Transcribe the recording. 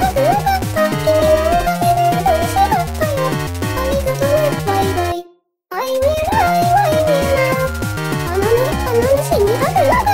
I will, I will, I will love. あのね、あのね、死にたくなる。